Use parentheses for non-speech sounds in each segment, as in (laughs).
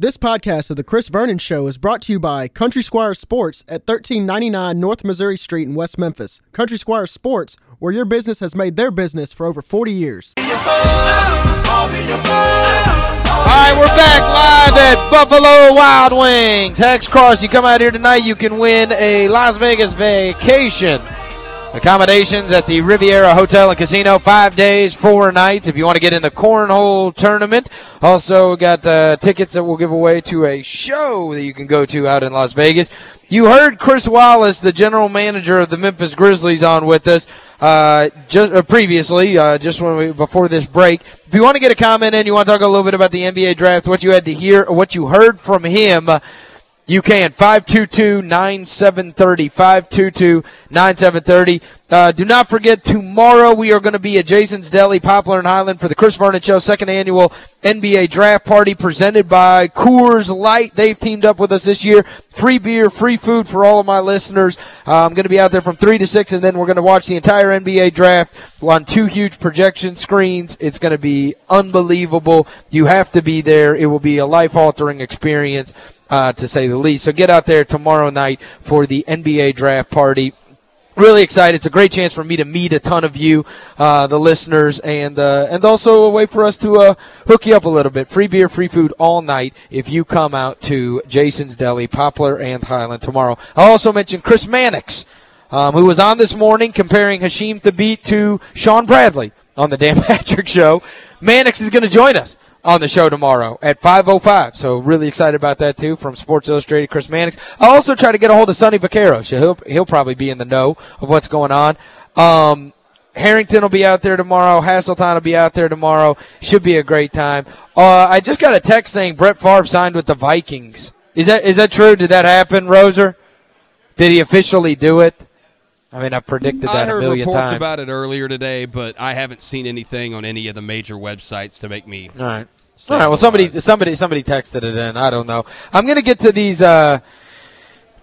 This podcast of The Chris Vernon Show is brought to you by Country Squire Sports at 1399 North Missouri Street in West Memphis. Country Squire Sports, where your business has made their business for over 40 years. All right, we're back live at Buffalo Wild Wings. Hacks Cross, you come out here tonight, you can win a Las Vegas vacation. Accommodations at the Riviera Hotel and Casino, five days, four nights. If you want to get in the cornhole tournament, also got uh, tickets that we'll give away to a show that you can go to out in Las Vegas. You heard Chris Wallace, the general manager of the Memphis Grizzlies, on with us uh, just uh, previously, uh, just when we, before this break. If you want to get a comment in, you want to talk a little bit about the NBA draft, what you had to hear, what you heard from him. You can. 522-9730. 522-9730. Uh, do not forget, tomorrow we are going to be at Jason's Deli, Poplar and Highland for the Chris Vernon Show second annual NBA draft party presented by Coors Light. They've teamed up with us this year. Free beer, free food for all of my listeners. Uh, I'm going to be out there from 3 to 6, and then we're going to watch the entire NBA draft on two huge projection screens. It's going to be unbelievable. You have to be there. It will be a life-altering experience uh, to say the least. So get out there tomorrow night for the NBA draft party. Really excited. It's a great chance for me to meet a ton of you, uh, the listeners, and uh, and also a way for us to uh, hook you up a little bit. Free beer, free food all night if you come out to Jason's Deli, Poplar and Highland tomorrow. I also mentioned Chris Mannix, um, who was on this morning comparing Hasheem Thabeet to Shawn Bradley on the Dan (laughs) Patrick Show. Mannix is going to join us on the show tomorrow at 5.05. So really excited about that, too, from Sports Illustrated, Chris Mannix. I'll also try to get a hold of Sonny Vaccaro. So he'll, he'll probably be in the know of what's going on. Um, Harrington will be out there tomorrow. Hasseltine will be out there tomorrow. Should be a great time. Uh, I just got a text saying Brett Favre signed with the Vikings. Is that is that true? Did that happen, Roser? Did he officially do it? I mean, I've predicted that I heard a million reports times. about it earlier today, but I haven't seen anything on any of the major websites to make me. All right. All right. Well, somebody, somebody, somebody texted it in. I don't know. I'm going to get to these uh,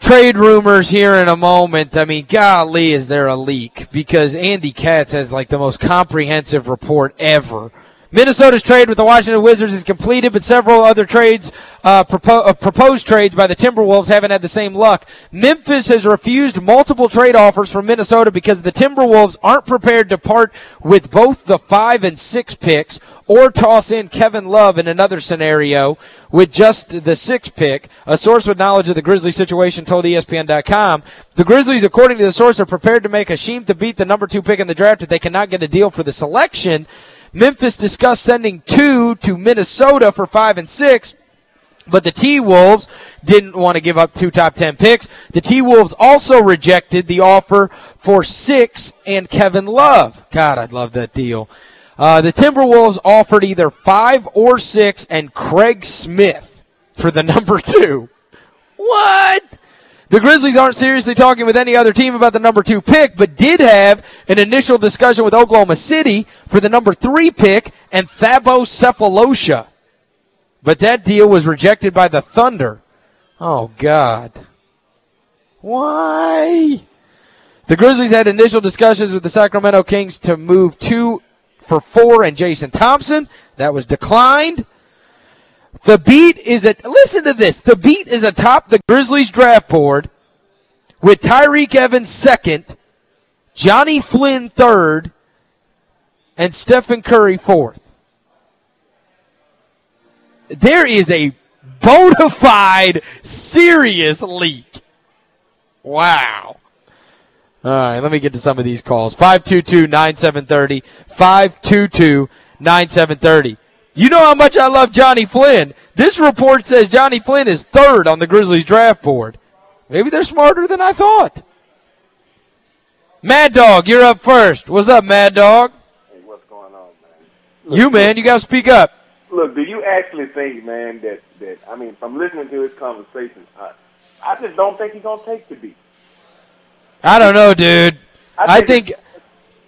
trade rumors here in a moment. I mean, golly, is there a leak? Because Andy Katz has like the most comprehensive report ever. Minnesota's trade with the Washington Wizards is completed, but several other trades, uh, propo- uh, proposed trades by the Timberwolves haven't had the same luck. Memphis has refused multiple trade offers from Minnesota because the Timberwolves aren't prepared to part with both the five and six picks or toss in Kevin Love in another scenario with just the six pick. A source with knowledge of the Grizzlies situation told ESPN.com. The Grizzlies, according to the source, are prepared to make a Hasheem Thabeet the number two pick in the draft if they cannot get a deal for the selection. Memphis discussed sending two to Minnesota for five and six. But the T-Wolves didn't want to give up two top 10 picks. The T-Wolves also rejected the offer for six and Kevin Love. God, I'd love that deal. Uh, the Timberwolves offered either five or six and Craig Smith for the (laughs) number two. What? The Grizzlies aren't seriously talking with any other team about the number two pick, but did have an initial discussion with Oklahoma City for the number three pick and Thabo Sefolosha. But that deal was rejected by the Thunder. Oh, God. Why? The Grizzlies had initial discussions with the Sacramento Kings to move two for four and Jason Thompson. That was declined. Thabeet is a listen to this. Thabeet is atop the Grizzlies draft board with Tyreke Evans second, Johnny Flynn third, and Stephen Curry fourth. There is a bona fide serious leak. Wow. All right, let me get to some of these calls. 522-9730, 522-9730. You know how much I love Johnny Flynn. This report says Johnny Flynn is third on the Grizzlies draft board. Maybe they're smarter than I thought. Mad Dog, you're up first. What's up, Mad Dog? Hey, what's going on, man? You, man, you got to speak up. Look, do you actually think, man, that that I mean, from listening to his conversation, I, I just don't think he's gonna take Thabeet. I don't know, dude. I I think- think,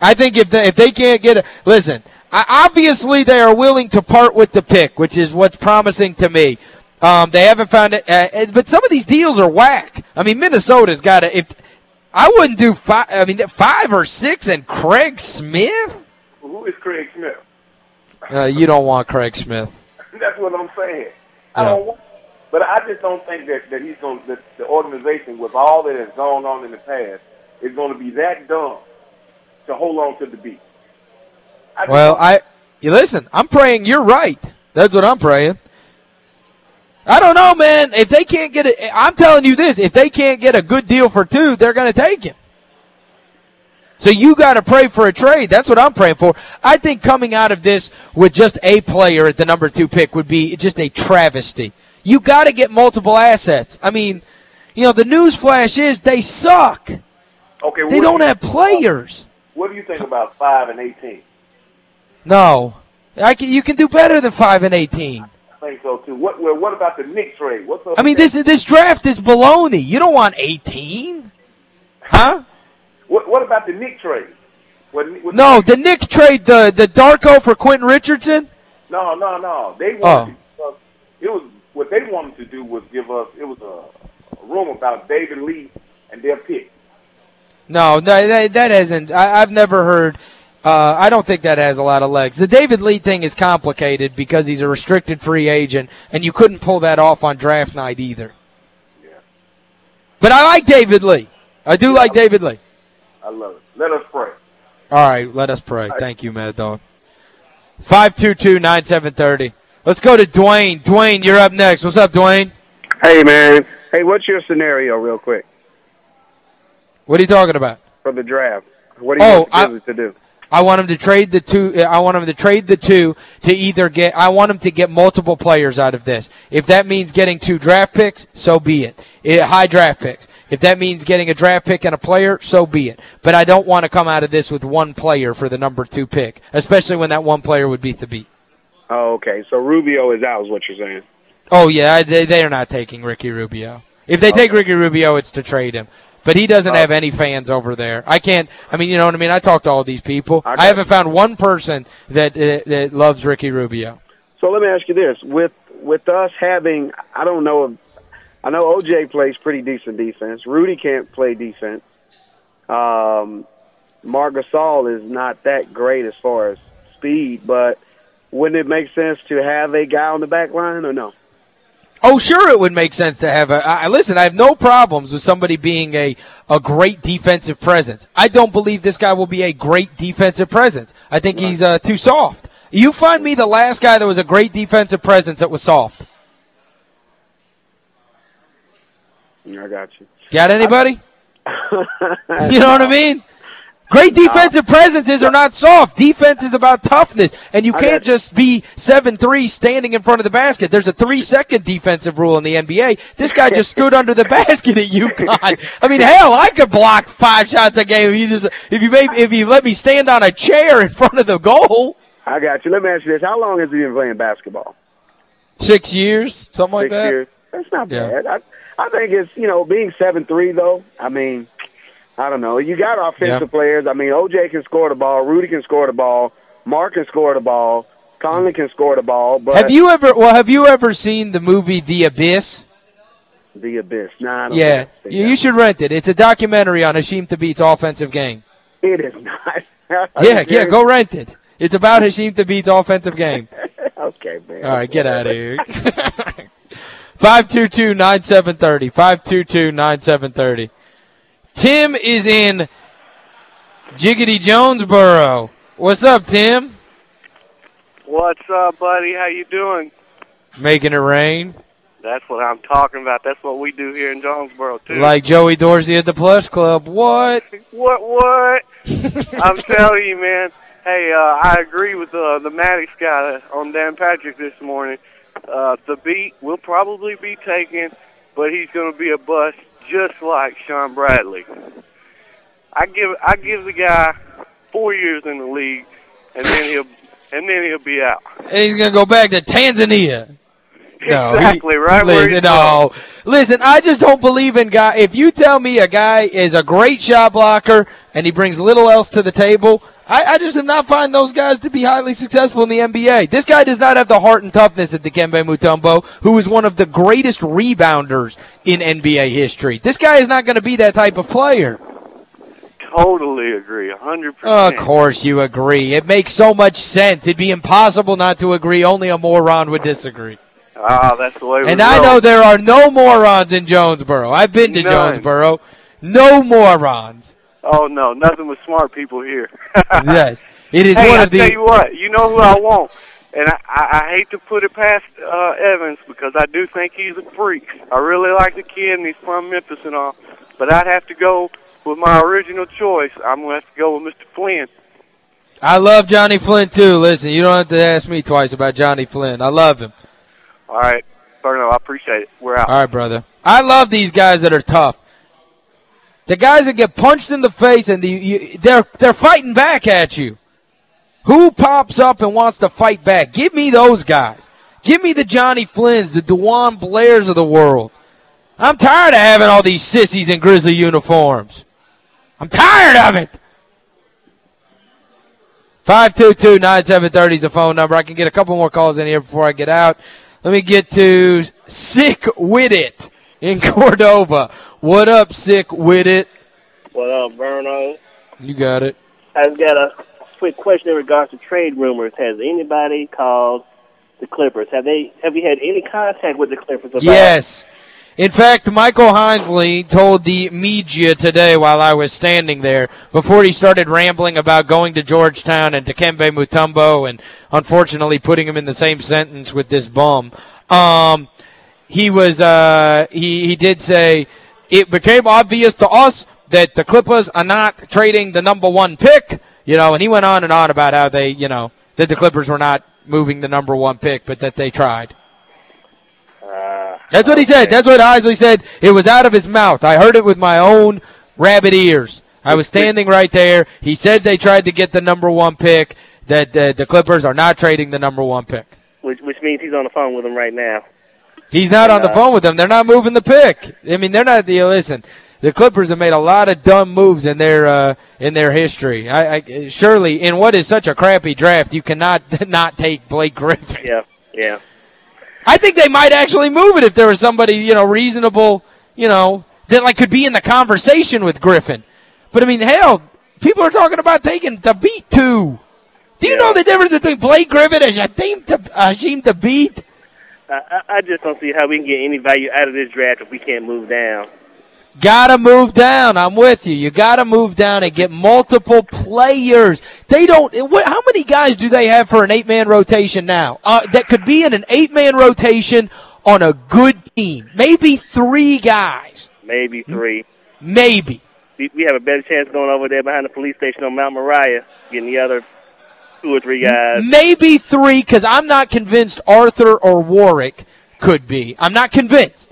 I think if they, if they can't get a listen, obviously they are willing to part with the pick, which is what's promising to me. Um, they haven't found it, uh, but some of these deals are whack. I mean, Minnesota's got to. If I wouldn't do five, I mean five or six, and Craig Smith. Who is Craig Smith? Uh, you don't want Craig Smith. (laughs) That's what I'm saying. I don't want But I just don't think that, that he's going that the organization with all that has gone on in the past is going to be that dumb to hold on to Thabeet. I well, I you listen, I'm praying you're right. That's what I'm praying. I don't know, man. If they can't get it, I'm telling you this, if they can't get a good deal for two, they're going to take him. So you got to pray for a trade. That's what I'm praying for. I think coming out of this with just a player at the number two pick would be just a travesty. You got to get multiple assets. I mean, you know, the news flash is they suck. Okay, they don't have players. What do you think about 5 and 18? No. I can, you can do better than 5 and 18. I think so too. What well, what about the Knick trade? What's up I mean, this this draft is baloney. You don't want 18. Huh? What what about the Knick trade? What, what no, the Knick trade the the Darko for Quentin Richardson? No, no, no. They wanted oh. to, it was what they wanted to do was give us it was a, a room about David Lee and their pick. No, that, that hasn't. I, I've never heard uh, I don't think that has a lot of legs. The David Lee thing is complicated because he's a restricted free agent, and you couldn't pull that off on draft night either. Yeah. But I like David Lee. I do yeah, like David Lee. I love it. Let us pray. All right, let us pray. Right. Thank you, Mad Dog. 522-9730. Let's go to Dwayne. Dwayne, you're up next. What's up, Dwayne? Hey, man. Hey, what's your scenario real quick? What are you talking about? For the draft. What do you oh, want I, to do? I want him to trade the two. Uh, I want him to trade the two to either get. I want him to get multiple players out of this. If that means getting two draft picks, so be it. it high draft picks. If that means getting a draft pick and a player, so be it. But I don't want to come out of this with one player for the number two pick, especially when that one player would beat the beat. Oh, okay. So Rubio is out, is what you're saying? Oh yeah, they they are not taking Ricky Rubio. If they okay. take Ricky Rubio, it's to trade him. But he doesn't have any fans over there. I can't, I mean, you know what I mean? I talk to all these people. I, I haven't found one person that, that, that loves Ricky Rubio. So let me ask you this. With with us having, I don't know, I know OJ plays pretty decent defense. Rudy can't play defense. Um, Marc Gasol is not that great as far as speed, but wouldn't it make sense to have a guy on the back line or no? Oh, sure, it would make sense to have a. I, listen, I have no problems with somebody being a, a great defensive presence. I don't believe this guy will be a great defensive presence. I think he's uh, too soft. You find me the last guy that was a great defensive presence that was soft. I got you. Got anybody? (laughs) you know what I mean? Great defensive presences are not soft. Defense is about toughness, and you can't just be 7-3 standing in front of the basket. There's a three-second defensive rule in the NBA. This guy just stood under the (laughs) basket at UConn. I mean, hell, I could block five shots a game if you just if you made, if you let me stand on a chair in front of the goal. I got you. Let me ask you this: How long has he been playing basketball? Six years, something like Six that. Years. That's not yeah. bad. I, I think it's you know being seven three though. I mean I don't know. You got offensive players. I mean, OJ can score the ball. Rudy can score the ball. Marc can score the ball. Conley can score the ball. But have you ever? Well, have you ever seen the movie The Abyss? The Abyss. Nah, yeah, you, you should rent it. It's a documentary on Hasheem Thabeet's offensive game. It is not. (laughs) yeah, yeah, go rent it. It's about Hasheem Thabeet's offensive game. (laughs) okay, man. All right, get out of here. (laughs) 522-9730. 522-9730. Tim is in Jiggity Jonesboro. What's up, Tim? What's up, buddy? How you doing? Making it rain. That's what I'm talking about. That's what we do here in Jonesboro, too. Like Joey Dorsey at the Plush Club. What? what, what? I'm telling you, man. Hey, uh, I agree with uh, the Maddox guy on Dan Patrick this morning. Uh, Thabeet will probably be taken, but he's going to be a bust just like Shawn Bradley. I give I give the guy four years in the league, and then he'll and then he'll be out. And he's gonna go back to Tanzania. (laughs) No, exactly he, right. Listen, no, listen. I just don't believe in guy. If you tell me a guy is a great shot blocker and he brings little else to the table, I, I just have not find those guys to be highly successful in the NBA. This guy does not have the heart and toughness of Dikembe Mutombo, who is one of the greatest rebounders in NBA history. This guy is not going to be that type of player. Totally agree, 100%. Of course you agree. It makes so much sense. It'd be impossible not to agree. Only a moron would disagree. Ah, that's the way we And I know there are no morons in Jonesboro. I've been to None. Jonesboro. No morons. Oh no, nothing but smart people here. (laughs) yes. It is hey, one I of the tell you what, you know who I want, and I, I, I hate to put it past uh, Evans because I do think he's a freak. I really like the kid, and he's from Memphis and all, but I'd have to go with my original choice. I'm gonna have to go with Mr. Flynn. I love Johnny Flynn too. Listen, you don't have to ask me twice about Johnny Flynn. I love him. All right, Verno, I appreciate it. We're out. All right, brother. I love these guys that are tough. The guys that get punched in the face and the, you, they're they're fighting back at you. Who pops up and wants to fight back? Give me those guys. Give me the Johnny Flynns, the DeJuan Blairs of the world. I'm tired of having all these sissies in Grizzly uniforms. I'm tired of it. 522-9730 is the phone number. I can get a couple more calls in here before I get out. Let me get to Sick With It in (laughs) Cordova. What up, Sick With It? What up, Verno? You got it. I've got a quick question in regards to trade rumors. Has anybody called the Clippers? Have they? Have you had any contact with the Clippers? About Yes. In fact, Michael Heisley told the media today while I was standing there before he started rambling about going to Georgetown and Dikembe Mutombo and unfortunately putting him in the same sentence with this bum. Um, he was uh, he he did say it became obvious to us that the Clippers are not trading the number one pick, you know, and he went on and on about how they, you know, that the Clippers were not moving the number one pick, but that they tried. Uh, That's what he said. That's what Heisley said. It was out of his mouth. I heard it with my own rabbit ears. I was standing right there. He said they tried to get the number one pick. That the, the Clippers are not trading the number one pick. which which means he's on the phone with them right now. He's not on the Uh, phone with them. They're not moving the pick. I mean, they're not the listen. The Clippers have made a lot of dumb moves in their uh, in their history. I, I surely in what is such a crappy draft, you cannot (laughs) not take Blake Griffin. Yeah, yeah. I think they might actually move it if there was somebody, you know, reasonable, you know, that like could be in the conversation with Griffin. But I mean, hell, people are talking about taking Thabeet two. Do you know the difference between Blake Griffin and Hakeem Thabeet? I I just don't see how we can get any value out of this draft if we can't move down. Gotta move down. I'm with you. You gotta move down and get multiple players. They don't. What, how many guys do they have for an eight man rotation now? Uh, that could be in an eight man rotation on a good team. Maybe three guys. Maybe three. Maybe. We, we have a better chance going over there behind the police station on Mount Moriah, getting the other two or three guys. Maybe three, because I'm not convinced Arthur or Warrick could be. I'm not convinced.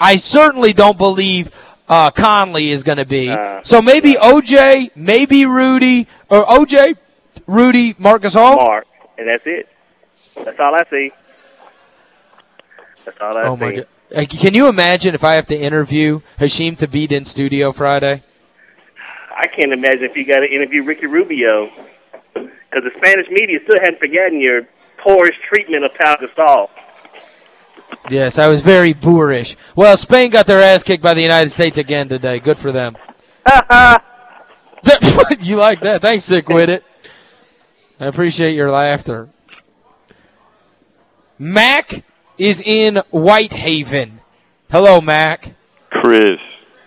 I certainly don't believe uh, Conley is going to be. Uh, so maybe OJ, maybe Rudy, or OJ, Rudy, Marcus All. Mark, and that's it. That's all I see. That's all I Oh see. my god! Can you imagine if I have to interview Hasheem Thabeet in studio Friday? I can't imagine if you got to interview Ricky Rubio, because the Spanish media still hadn't forgotten your porous treatment of Pau Gasol. Yes, I was very boorish. Well, Spain got their ass kicked by the United States again today. Good for them. (laughs) (laughs) you like that? Thanks, sick with it. I appreciate your laughter. Mac is in Whitehaven. Hello, Mac. Chris,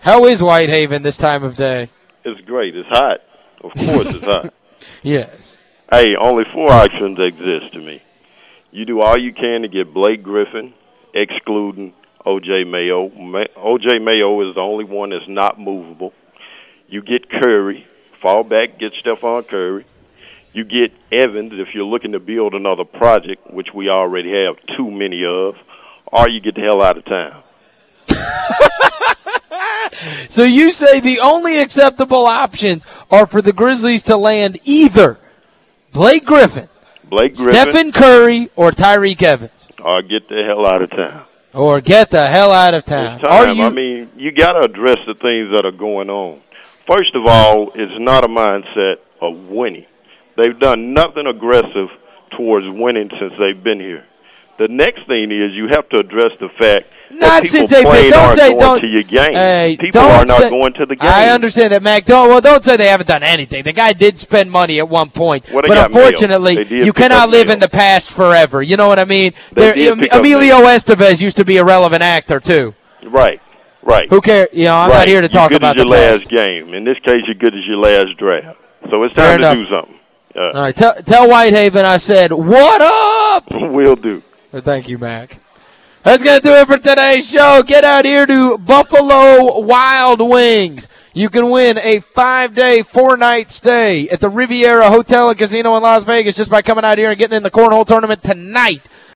How is Whitehaven this time of day? it's great. It's hot. Of course, it's hot. (laughs) Yes. Hey, only four options exist to me. You do all you can to get Blake Griffin, excluding O.J. Mayo. Ma- O.J. Mayo is the only one that's not movable. You get Curry, fall back, get Stephen Curry. You get Evans if you're looking to build another project, which we already have too many of, or you get the hell out of town. (laughs) So you say the only acceptable options are for the Grizzlies to land either Blake Griffin, Blake Griffin, Stephen Curry, or Tyreke Evans, or get the hell out of town. or get the hell out of town. It's time. you? I mean, you got to address the things that are going on. First of all, it's not a mindset of winning. They've done nothing aggressive towards winning since they've been here. The next thing is you have to address the fact Nonsense, people hey, but playing don't say don't to your game. Hey, people are not say- going to the game. I understand that, Mac. Don't well, don't say they haven't done anything. The guy did spend money at one point, Well, they but unfortunately, They you cannot live mail. in the past forever. You know what I mean? They There- did Em- pick up Emilio. Estevez used to be a relevant actor too. Right, right. Who cares? You know, I'm right. not here to talk you're good about as the your past. last game. In this case, you're good as your last draft. So it's Fair time enough. to do something. Uh, All right, tell, tell Whitehaven I said what up. (laughs) We'll do. Thank you, Mac. That's going to do it for today's show. Get out here to Buffalo Wild Wings. You can win a five day, four night stay at the Riviera Hotel and Casino in Las Vegas just by coming out here and getting in the cornhole tournament tonight